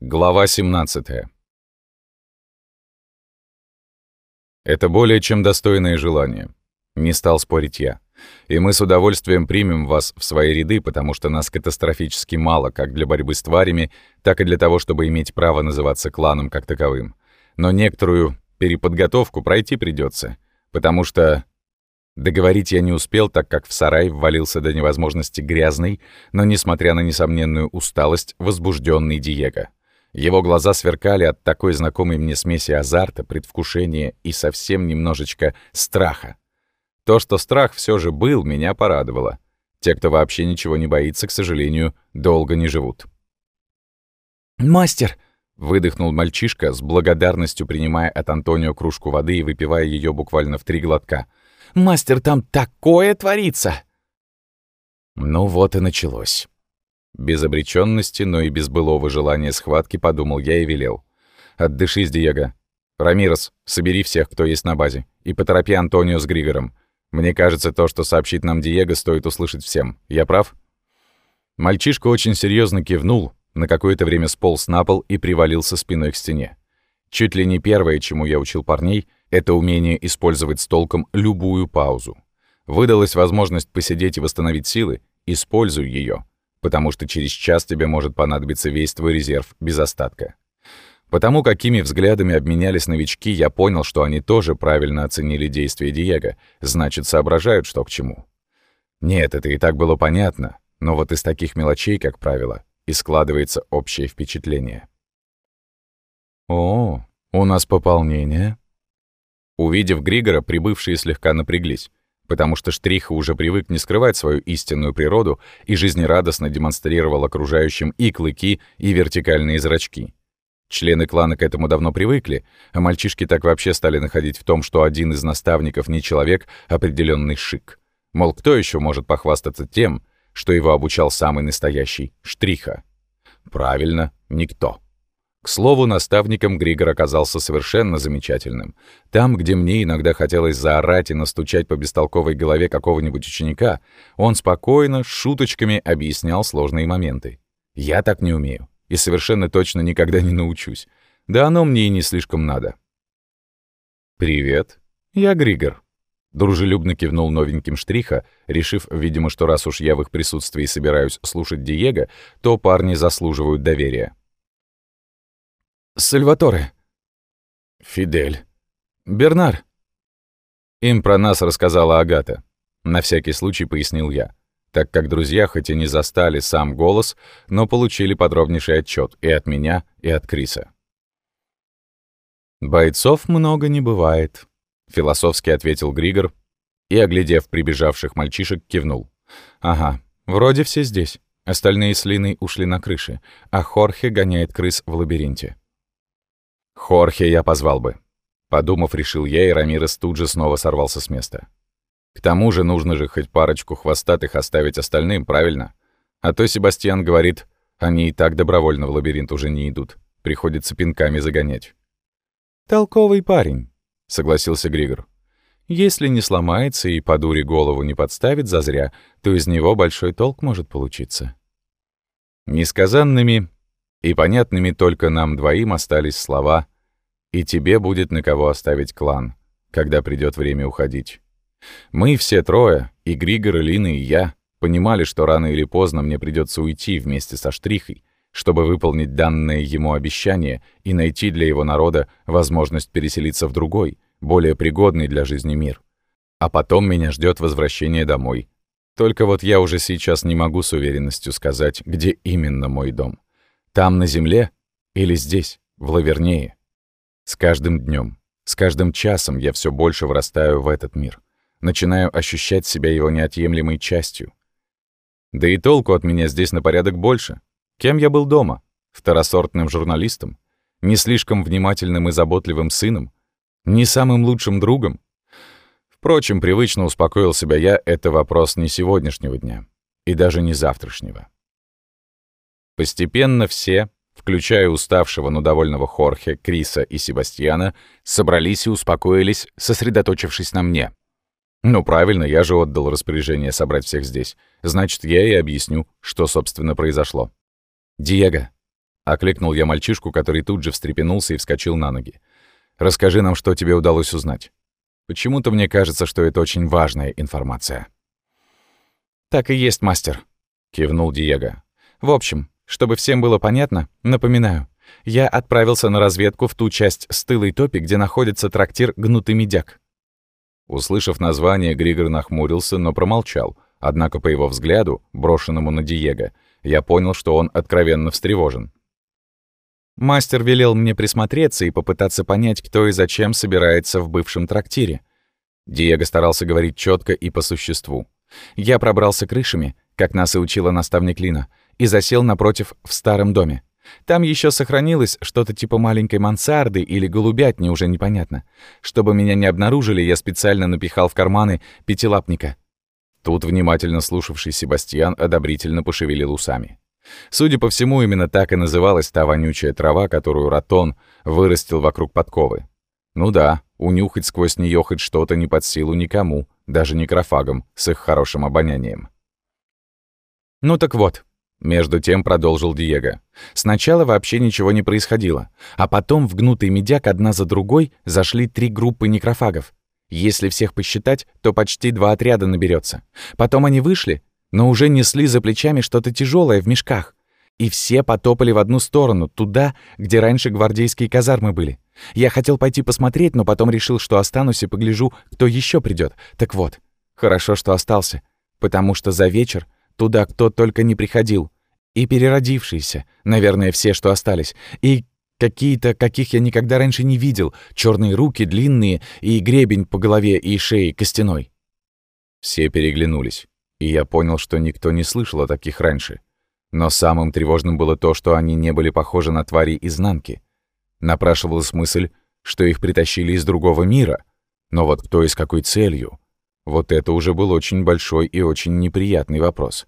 Глава 17. Это более чем достойное желание. Не стал спорить я. И мы с удовольствием примем вас в свои ряды, потому что нас катастрофически мало как для борьбы с тварями, так и для того, чтобы иметь право называться кланом как таковым. Но некоторую переподготовку пройти придется, потому что Договорить я не успел, так как в сарай ввалился до невозможности грязный, но, несмотря на несомненную усталость, возбужденный Диего. Его глаза сверкали от такой знакомой мне смеси азарта, предвкушения и совсем немножечко страха. То, что страх все же был, меня порадовало. Те, кто вообще ничего не боится, к сожалению, долго не живут. «Мастер!» — выдохнул мальчишка, с благодарностью принимая от Антонио кружку воды и выпивая ее буквально в три глотка — Мастер, там такое творится!» Ну вот и началось. Без обречённости, но и без былого желания схватки подумал я и велел. «Отдышись, Диего. Рамирос, собери всех, кто есть на базе, и поторопи Антонио с Григором. Мне кажется, то, что сообщит нам Диего, стоит услышать всем. Я прав?» Мальчишка очень серьезно кивнул, на какое-то время сполз на пол и привалился спиной к стене. Чуть ли не первое, чему я учил парней, это умение использовать с толком любую паузу. Выдалась возможность посидеть и восстановить силы, используй ее, потому что через час тебе может понадобиться весь твой резерв без остатка. Потому какими взглядами обменялись новички, я понял, что они тоже правильно оценили действия Диего, значит, соображают, что к чему. Нет, это и так было понятно, но вот из таких мелочей, как правило, и складывается общее впечатление. «О, у нас пополнение?» Увидев Григора, прибывшие слегка напряглись, потому что Штриха уже привык не скрывать свою истинную природу и жизнерадостно демонстрировал окружающим и клыки, и вертикальные зрачки. Члены клана к этому давно привыкли, а мальчишки так вообще стали находить в том, что один из наставников не человек, а определенный шик. Мол, кто еще может похвастаться тем, что его обучал самый настоящий Штриха? Правильно, никто. К слову, наставником Григор оказался совершенно замечательным. Там, где мне иногда хотелось заорать и настучать по бестолковой голове какого-нибудь ученика, он спокойно, шуточками объяснял сложные моменты. Я так не умею. И совершенно точно никогда не научусь. Да оно мне и не слишком надо. «Привет, я Григор», — дружелюбно кивнул новеньким штриха, решив, видимо, что раз уж я в их присутствии собираюсь слушать Диего, то парни заслуживают доверия. Сальваторе. Фидель. Бернар. Им про нас рассказала Агата. На всякий случай пояснил я, так как друзья хоть и не застали сам голос, но получили подробнейший отчет и от меня, и от Криса. «Бойцов много не бывает», — философски ответил Григор и, оглядев прибежавших мальчишек, кивнул. «Ага, вроде все здесь. Остальные с Линой ушли на крыше, а Хорхе гоняет крыс в лабиринте». Хорхе я позвал бы. Подумав, решил я, и Рамирес тут же снова сорвался с места. К тому же нужно же хоть парочку хвостатых оставить остальным, правильно? А то Себастьян говорит, они и так добровольно в лабиринт уже не идут. Приходится пинками загонять. «Толковый парень», — согласился Григор. «Если не сломается и по дуре голову не подставит зазря, то из него большой толк может получиться». Несказанными и понятными только нам двоим остались слова «И тебе будет на кого оставить клан, когда придет время уходить». Мы все трое, и Григор, и Лина, и я, понимали, что рано или поздно мне придется уйти вместе со Штрихой, чтобы выполнить данное ему обещание и найти для его народа возможность переселиться в другой, более пригодный для жизни мир. А потом меня ждет возвращение домой. Только вот я уже сейчас не могу с уверенностью сказать, где именно мой дом. Там, на земле, или здесь, в Лавернее. С каждым днем, с каждым часом я все больше врастаю в этот мир. Начинаю ощущать себя его неотъемлемой частью. Да и толку от меня здесь на порядок больше. Кем я был дома? Второсортным журналистом? Не слишком внимательным и заботливым сыном? Не самым лучшим другом? Впрочем, привычно успокоил себя я, это вопрос не сегодняшнего дня. И даже не завтрашнего. Постепенно все, включая уставшего, но довольного Хорхе, Криса и Себастьяна, собрались и успокоились, сосредоточившись на мне. Ну правильно, я же отдал распоряжение собрать всех здесь. Значит, я и объясню, что, собственно, произошло. «Диего, — окликнул я мальчишку, который тут же встрепенулся и вскочил на ноги. «Расскажи нам, что тебе удалось узнать. Почему-то мне кажется, что это очень важная информация». «Так и есть, мастер», — кивнул Диего. «В общем, чтобы всем было понятно, напоминаю, я отправился на разведку в ту часть стылой топи, где находится трактир «Гнутый медяк». Услышав название, Григор нахмурился, но промолчал. Однако по его взгляду, брошенному на Диего, я понял, что он откровенно встревожен. Мастер велел мне присмотреться и попытаться понять, кто и зачем собирается в бывшем трактире. Диего старался говорить четко и по существу. Я пробрался крышами, как нас и учила наставник Лина, и засел напротив в старом доме. Там еще сохранилось что-то типа маленькой мансарды или голубятни, уже непонятно. Чтобы меня не обнаружили, я специально напихал в карманы пятилапника. Тут внимательно слушавший Себастьян одобрительно пошевелил усами. Судя по всему, именно так и называлась та вонючая трава, которую Ратон вырастил вокруг подковы. Ну да, унюхать сквозь нее хоть что-то не под силу никому, даже некрофагам с их хорошим обонянием. «Ну так вот», — между тем продолжил Диего. «Сначала вообще ничего не происходило, а потом в гнутый медяк одна за другой зашли три группы некрофагов. Если всех посчитать, то почти два отряда наберется. Потом они вышли, но уже несли за плечами что-то тяжелое в мешках. И все потопали в одну сторону, туда, где раньше гвардейские казармы были. Я хотел пойти посмотреть, но потом решил, что останусь и погляжу, кто еще придет. Так вот, хорошо, что остался, потому что за вечер туда кто только не приходил. И переродившиеся, наверное, все, что остались, и какие-то, каких я никогда раньше не видел, черные руки длинные и гребень по голове и шее костяной. Все переглянулись и я понял, что никто не слышал о таких раньше. Но самым тревожным было то, что они не были похожи на твари изнанки. Напрашивалась мысль, что их притащили из другого мира. Но вот кто и с какой целью? Вот это уже был очень большой и очень неприятный вопрос.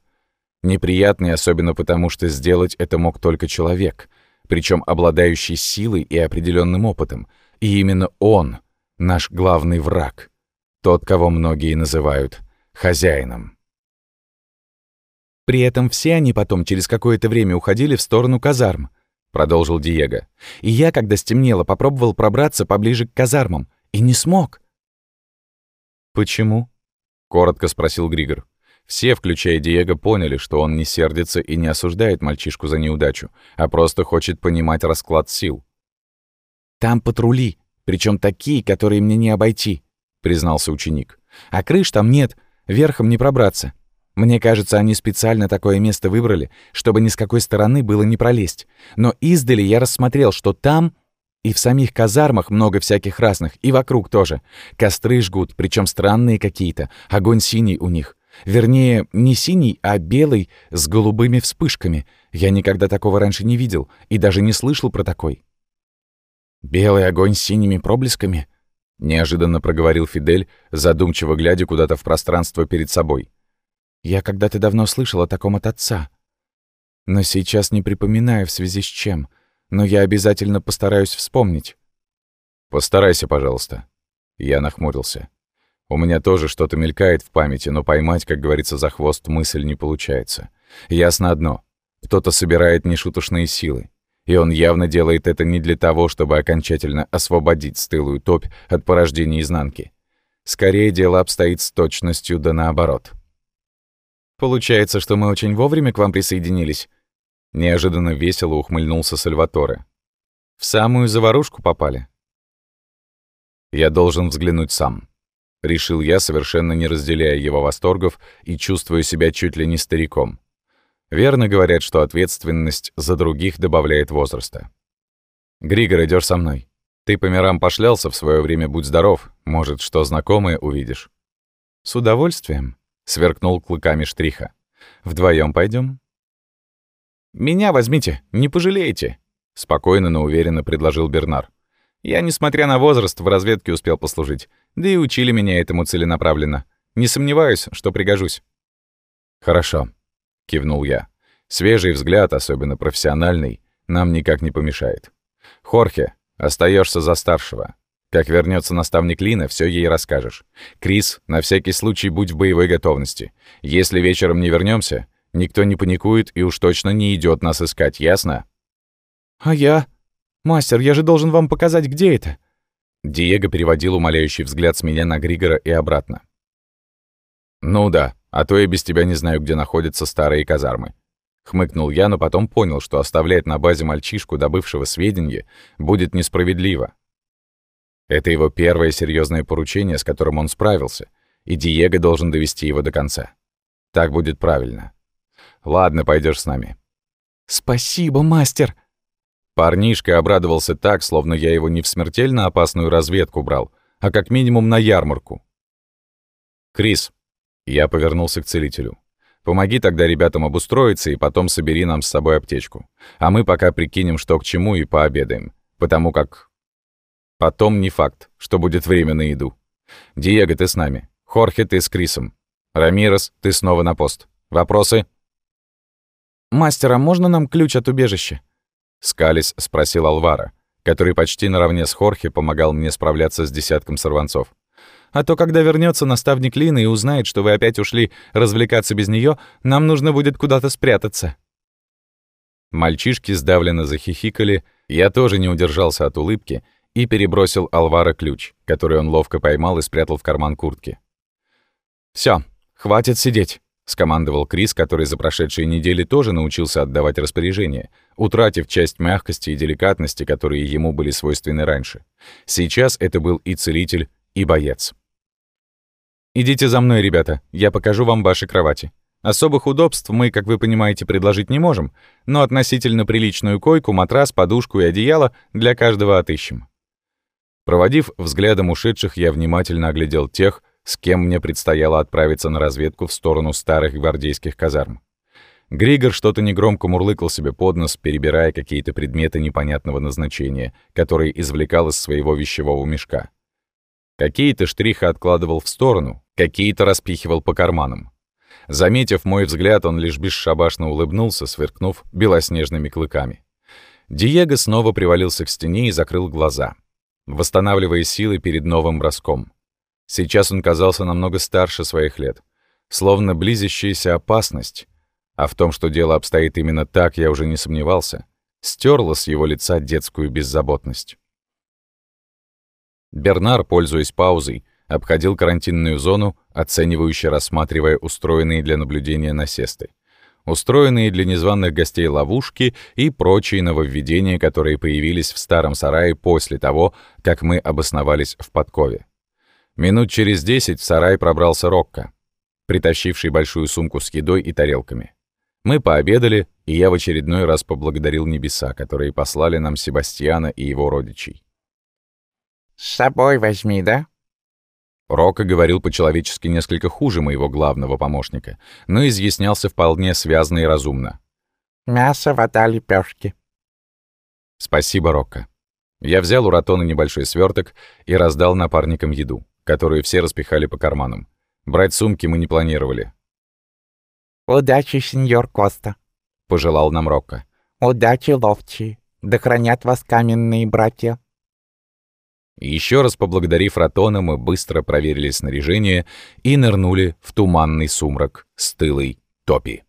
Неприятный особенно потому, что сделать это мог только человек, причем обладающий силой и определенным опытом. И именно он — наш главный враг. Тот, кого многие называют хозяином. При этом все они потом через какое-то время уходили в сторону казарм, продолжил Диего. И я, когда стемнело, попробовал пробраться поближе к казармам. И не смог. «Почему?» — коротко спросил Григор. Все, включая Диего, поняли, что он не сердится и не осуждает мальчишку за неудачу, а просто хочет понимать расклад сил. «Там патрули, причем такие, которые мне не обойти», — признался ученик. «А крыш там нет, верхом не пробраться. Мне кажется, они специально такое место выбрали, чтобы ни с какой стороны было не пролезть. Но издали я рассмотрел, что там и в самих казармах много всяких разных, и вокруг тоже. Костры жгут, причем странные какие-то, огонь синий у них. Вернее, не синий, а белый, с голубыми вспышками. Я никогда такого раньше не видел и даже не слышал про такой. «Белый огонь с синими проблесками?» — неожиданно проговорил Фидель, задумчиво глядя куда-то в пространство перед собой. Я когда-то давно слышал о таком от отца. Но сейчас не припоминаю в связи с чем. Но я обязательно постараюсь вспомнить. Постарайся, пожалуйста. Я нахмурился. У меня тоже что-то мелькает в памяти, но поймать, как говорится, за хвост мысль не получается. Ясно одно. Кто-то собирает нешуточные силы. И он явно делает это не для того, чтобы окончательно освободить стылую топь от порождения изнанки. Скорее, дело обстоит с точностью да наоборот. Получается, что мы очень вовремя к вам присоединились. Неожиданно весело ухмыльнулся Сальваторе. В самую заварушку попали. Я должен взглянуть сам. Решил я, совершенно не разделяя его восторгов и чувствуя себя чуть ли не стариком. Верно говорят, что ответственность за других добавляет возраста. «Григор, идешь со мной. Ты по мирам пошлялся в свое время, будь здоров. Может, что знакомое увидишь». «С удовольствием», сверкнул клыками штриха. Вдвоем пойдем? Меня возьмите, не пожалеете, спокойно, но уверенно предложил Бернар. Я, несмотря на возраст, в разведке успел послужить, да и учили меня этому целенаправленно. Не сомневаюсь, что пригожусь. Хорошо, кивнул я. Свежий взгляд, особенно профессиональный, нам никак не помешает. Хорхе, остаешься за старшего. Как вернется наставник Лина, все ей расскажешь. Крис, на всякий случай будь в боевой готовности. Если вечером не вернемся, никто не паникует и уж точно не идет нас искать, ясно? «А я? Мастер, я же должен вам показать, где это?» Диего переводил умоляющий взгляд с меня на Григора и обратно. «Ну да, а то я без тебя не знаю, где находятся старые казармы». Хмыкнул я, но потом понял, что оставлять на базе мальчишку, добывшего сведения, будет несправедливо. Это его первое серьезное поручение, с которым он справился, и Диего должен довести его до конца. Так будет правильно. Ладно, пойдешь с нами. «Спасибо, мастер!» Парнишка обрадовался так, словно я его не в смертельно опасную разведку брал, а как минимум на ярмарку. «Крис», — я повернулся к целителю, — «помоги тогда ребятам обустроиться и потом собери нам с собой аптечку. А мы пока прикинем, что к чему, и пообедаем, потому как потом не факт, что будет время на еду. Диего, ты с нами. Хорхе, ты с Крисом. Рамирес, ты снова на пост. Вопросы?» «Мастер, а можно нам ключ от убежища?» Скались спросил Алвара, который почти наравне с Хорхе помогал мне справляться с десятком сорванцов. «А то, когда вернется наставник Лины и узнает, что вы опять ушли развлекаться без нее, нам нужно будет куда-то спрятаться». Мальчишки сдавленно захихикали, я тоже не удержался от улыбки и перебросил Алвара ключ, который он ловко поймал и спрятал в карман куртки. Все, хватит сидеть. — скомандовал Крис, который за прошедшие недели тоже научился отдавать распоряжения, утратив часть мягкости и деликатности, которые ему были свойственны раньше. Сейчас это был и целитель, и боец. «Идите за мной, ребята, я покажу вам ваши кровати. Особых удобств мы, как вы понимаете, предложить не можем, но относительно приличную койку, матрас, подушку и одеяло для каждого отыщем». Проводив взглядом ушедших, я внимательно оглядел тех, с кем мне предстояло отправиться на разведку в сторону старых гвардейских казарм. Григор что-то негромко мурлыкал себе под нос, перебирая какие-то предметы непонятного назначения, которые извлекал из своего вещевого мешка. Какие-то штрихи откладывал в сторону, какие-то распихивал по карманам. Заметив мой взгляд, он лишь бесшабашно улыбнулся, сверкнув белоснежными клыками. Диего снова привалился к стене и закрыл глаза, восстанавливая силы перед новым броском. Сейчас он казался намного старше своих лет, словно близящаяся опасность, а в том, что дело обстоит именно так, я уже не сомневался, стерла с его лица детскую беззаботность. Бернар, пользуясь паузой, обходил карантинную зону, оценивающе рассматривая устроенные для наблюдения насесты, устроенные для незваных гостей ловушки и прочие нововведения, которые появились в старом сарае после того, как мы обосновались в подкове. Минут через десять в сарай пробрался Рокко, притащивший большую сумку с едой и тарелками. Мы пообедали, и я в очередной раз поблагодарил небеса, которые послали нам Себастьяна и его родичей. «С собой возьми, да?» Рока говорил по-человечески несколько хуже моего главного помощника, но изъяснялся вполне связно и разумно. «Мясо, вода, лепешки. «Спасибо, Рокко». Я взял у Ратона небольшой сверток и раздал напарникам еду которую все распихали по карманам. Брать сумки мы не планировали. «Удачи, сеньор Коста», — пожелал нам Рокко. «Удачи, ловчие. Да хранят вас каменные братья». Еще раз поблагодарив Ратона, мы быстро проверили снаряжение и нырнули в туманный сумрак стылой топи.